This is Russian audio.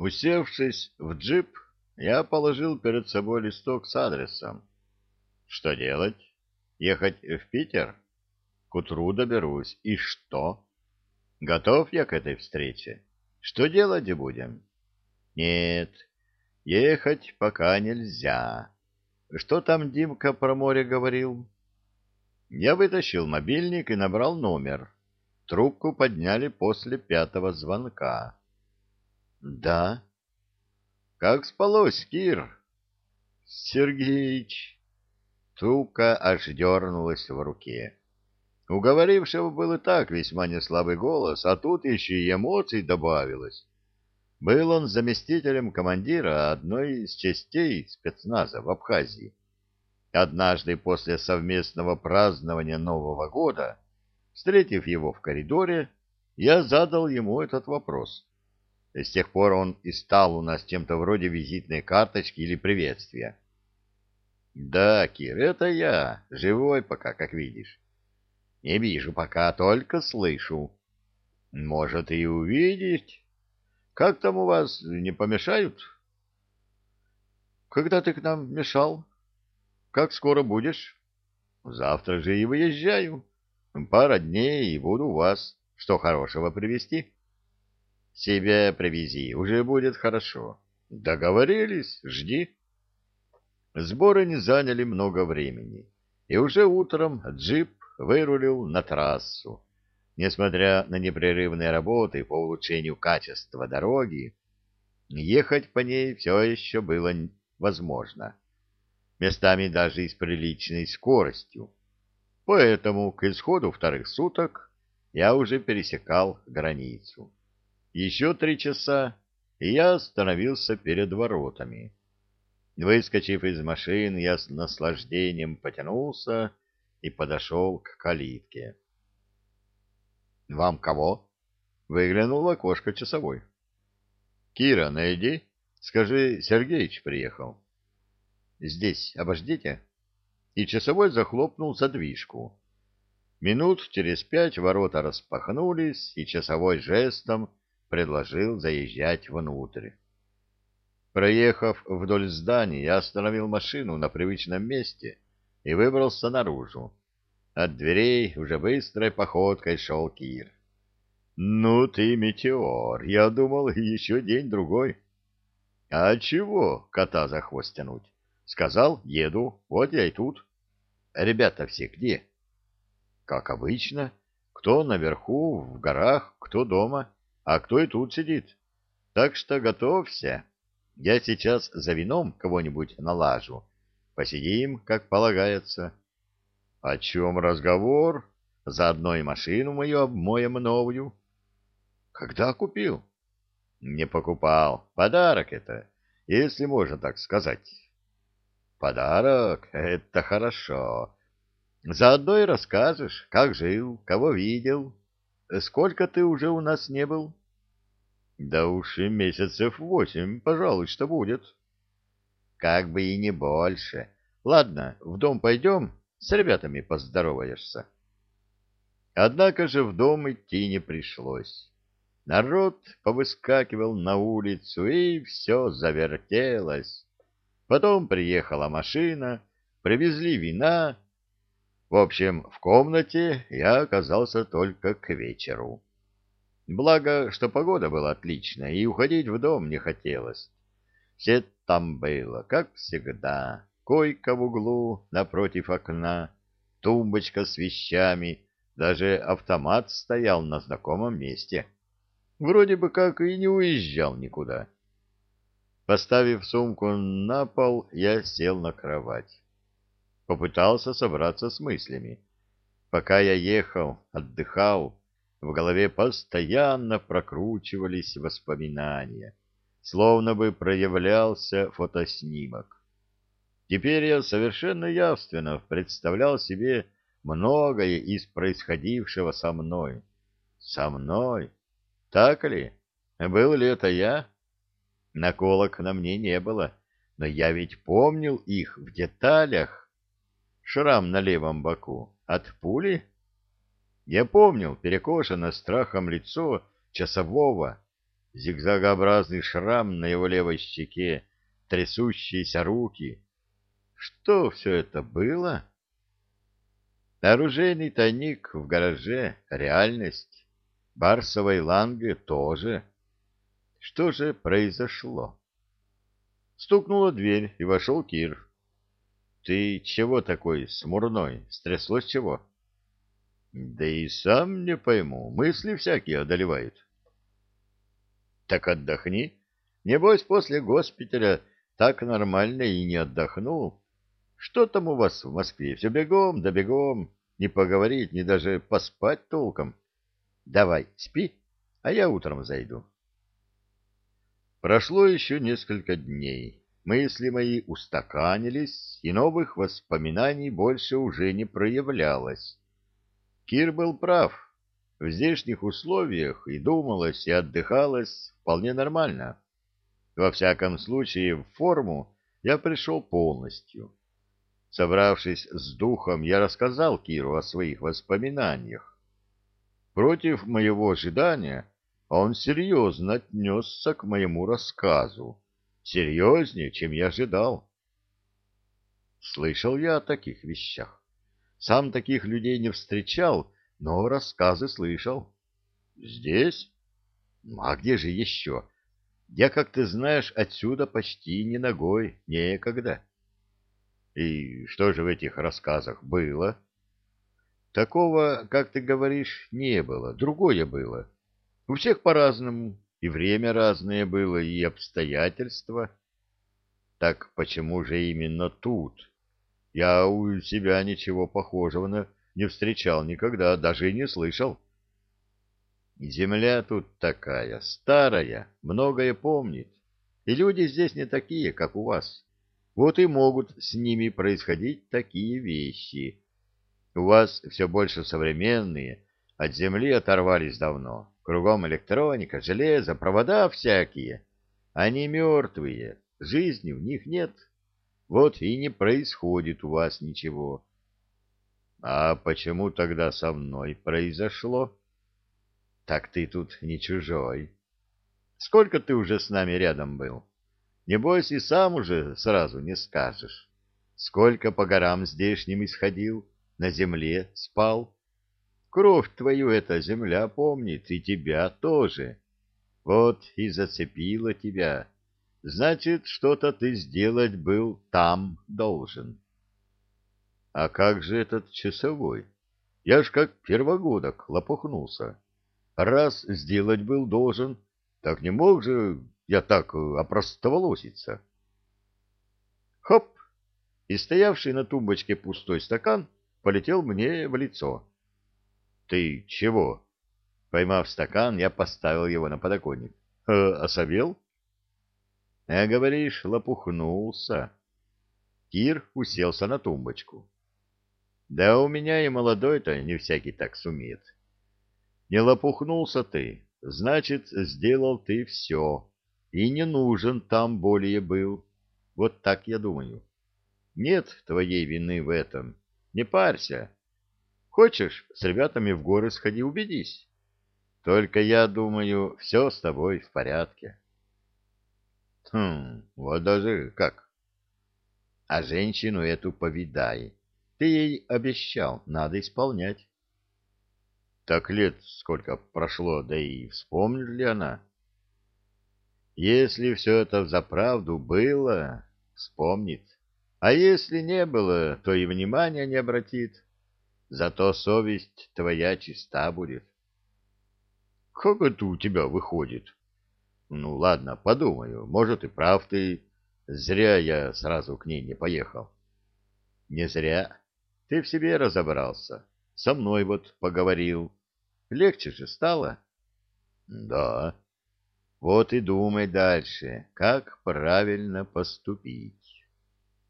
Усевшись в джип, я положил перед собой листок с адресом. Что делать? Ехать в Питер? К утру доберусь. И что? Готов я к этой встрече? Что делать будем? Нет, ехать пока нельзя. Что там Димка про море говорил? Я вытащил мобильник и набрал номер. Трубку подняли после пятого звонка. Да. Как спалось, Кир? Сергеич. Трубка аж дернулась в руке. У говорившего был и так весьма неслабый голос, а тут еще и эмоций добавилось. Был он заместителем командира одной из частей спецназа в Абхазии. Однажды после совместного празднования Нового года, встретив его в коридоре, я задал ему этот вопрос. С тех пор он и стал у нас чем-то вроде визитной карточки или приветствия. Да, Кир, это я, живой пока, как видишь. Не вижу пока, только слышу. Может, и увидеть. Как там у вас, не помешают? Когда ты к нам мешал? Как скоро будешь? Завтра же и выезжаю. Пара дней и буду у вас. Что хорошего привезти? Себе привези, уже будет хорошо. Договорились, жди. Сборы не заняли много времени, и уже утром джип вырулил на трассу. Несмотря на непрерывные работы по улучшению качества дороги, ехать по ней все еще было возможно, местами даже и с приличной скоростью. Поэтому к исходу вторых суток я уже пересекал границу. Еще три часа, и я остановился перед воротами. Выскочив из машины, я с наслаждением потянулся и подошел к калитке. — Вам кого? — выглянул в окошко часовой. — Кира, найди. Скажи, Сергеич приехал. — Здесь, обождите. И часовой захлопнул задвижку. Минут через пять ворота распахнулись, и часовой жестом предложил заезжать внутрь. Проехав вдоль здания, я остановил машину на привычном месте и выбрался наружу. От дверей уже быстрой походкой шел Кир. — Ну ты метеор, я думал, еще день-другой. — А чего кота за хвост тянуть? Сказал, еду, вот я и тут. — Ребята все где? — Как обычно. Кто наверху, в горах, кто дома а кто и тут сидит. Так что готовься. Я сейчас за вином кого-нибудь налажу. Посидим, как полагается. О чем разговор? Заодно и машину мою обмоем новую. Когда купил? Не покупал. Подарок это, если можно так сказать. Подарок — это хорошо. Заодно и расскажешь, как жил, кого видел. Сколько ты уже у нас не был? Да уж и месяцев восемь, пожалуй, что будет. Как бы и не больше. Ладно, в дом пойдем, с ребятами поздороваешься. Однако же в дом идти не пришлось. Народ повыскакивал на улицу, и все завертелось. Потом приехала машина, привезли вина. В общем, в комнате я оказался только к вечеру. Благо, что погода была отличная, и уходить в дом не хотелось. Все там было, как всегда. Койка в углу напротив окна, тумбочка с вещами, даже автомат стоял на знакомом месте. Вроде бы как и не уезжал никуда. Поставив сумку на пол, я сел на кровать. Попытался собраться с мыслями. Пока я ехал, отдыхал, в голове постоянно прокручивались воспоминания, словно бы проявлялся фотоснимок. Теперь я совершенно явственно представлял себе многое из происходившего со мной. Со мной? Так ли? Был ли это я? Наколок на мне не было, но я ведь помнил их в деталях. Шрам на левом боку от пули — я помнил перекошенное страхом лицо часового, зигзагообразный шрам на его левой щеке, трясущиеся руки. Что все это было? Оружейный тайник в гараже — реальность. Барсовой ланге тоже. Что же произошло? Стукнула дверь, и вошел Кир. — Ты чего такой смурной? Стряслось чего? — Да и сам не пойму. Мысли всякие одолевают. — Так отдохни. Небось, после госпиталя так нормально и не отдохнул. Что там у вас в Москве? Все бегом да бегом. Не поговорить, ни даже поспать толком. Давай, спи, а я утром зайду. Прошло еще несколько дней. Мысли мои устаканились, и новых воспоминаний больше уже не проявлялось. Кир был прав. В здешних условиях и думалось, и отдыхалось вполне нормально. Во всяком случае, в форму я пришел полностью. Собравшись с духом, я рассказал Киру о своих воспоминаниях. Против моего ожидания он серьезно отнесся к моему рассказу, серьезнее, чем я ожидал. Слышал я о таких вещах. Сам таких людей не встречал, но рассказы слышал. Здесь? А где же еще? Я, как ты знаешь, отсюда почти не ногой, некогда. И что же в этих рассказах было? Такого, как ты говоришь, не было, другое было. У всех по-разному, и время разное было, и обстоятельства. Так почему же именно тут? Я у себя ничего похожего на не встречал никогда, даже и не слышал. Земля тут такая, старая, многое помнит, и люди здесь не такие, как у вас. Вот и могут с ними происходить такие вещи. У вас все больше современные, от земли оторвались давно. Кругом электроника, железо, провода всякие. Они мертвые, жизни в них нет. Вот и не происходит у вас ничего. А почему тогда со мной произошло? Так ты тут не чужой. Сколько ты уже с нами рядом был? Небось, и сам уже сразу не скажешь. Сколько по горам здешним исходил, на земле спал. Кровь твою эта земля помнит, и тебя тоже. Вот и зацепила тебя. Значит, что-то ты сделать был там должен. А как же этот часовой? Я ж как первогодок лопухнулся. Раз сделать был должен, так не мог же я так э, опростоволоситься. Хоп! И стоявший на тумбочке пустой стакан полетел мне в лицо. Ты чего? Поймав стакан, я поставил его на подоконник. Э, осовел? А говоришь, лопухнулся. Кир уселся на тумбочку. Да у меня и молодой-то не всякий так сумеет. Не лопухнулся ты, значит, сделал ты все, и не нужен там более был. Вот так я думаю. Нет твоей вины в этом. Не парься. Хочешь, с ребятами в горы сходи, убедись. Только я думаю, все с тобой в порядке. Хм, вот даже как. А женщину эту повидай. Ты ей обещал, надо исполнять. Так лет сколько прошло, да и вспомнит ли она? Если все это взаправду было, вспомнит. А если не было, то и внимания не обратит. Зато совесть твоя чиста будет. Как это у тебя выходит? Ну, ладно, подумаю. Может, и прав ты. Зря я сразу к ней не поехал. Не зря. Ты в себе разобрался. Со мной вот поговорил. Легче же стало? Да. Вот и думай дальше, как правильно поступить.